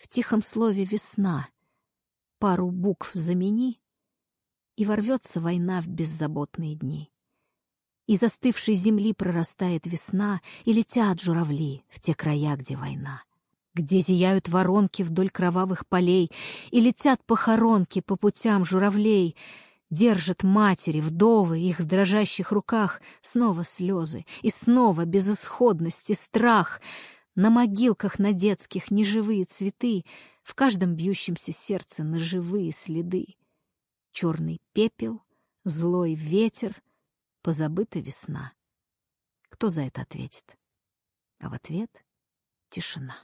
В тихом слове «весна» пару букв замени, и ворвется война в беззаботные дни. И застывшей земли прорастает весна, и летят журавли в те края, где война. Где зияют воронки вдоль кровавых полей, и летят похоронки по путям журавлей — Держат матери, вдовы, их в дрожащих руках снова слезы, и снова безысходность и страх. На могилках на детских неживые цветы, в каждом бьющемся сердце ножевые следы. Черный пепел, злой ветер, позабыта весна. Кто за это ответит? А в ответ — тишина.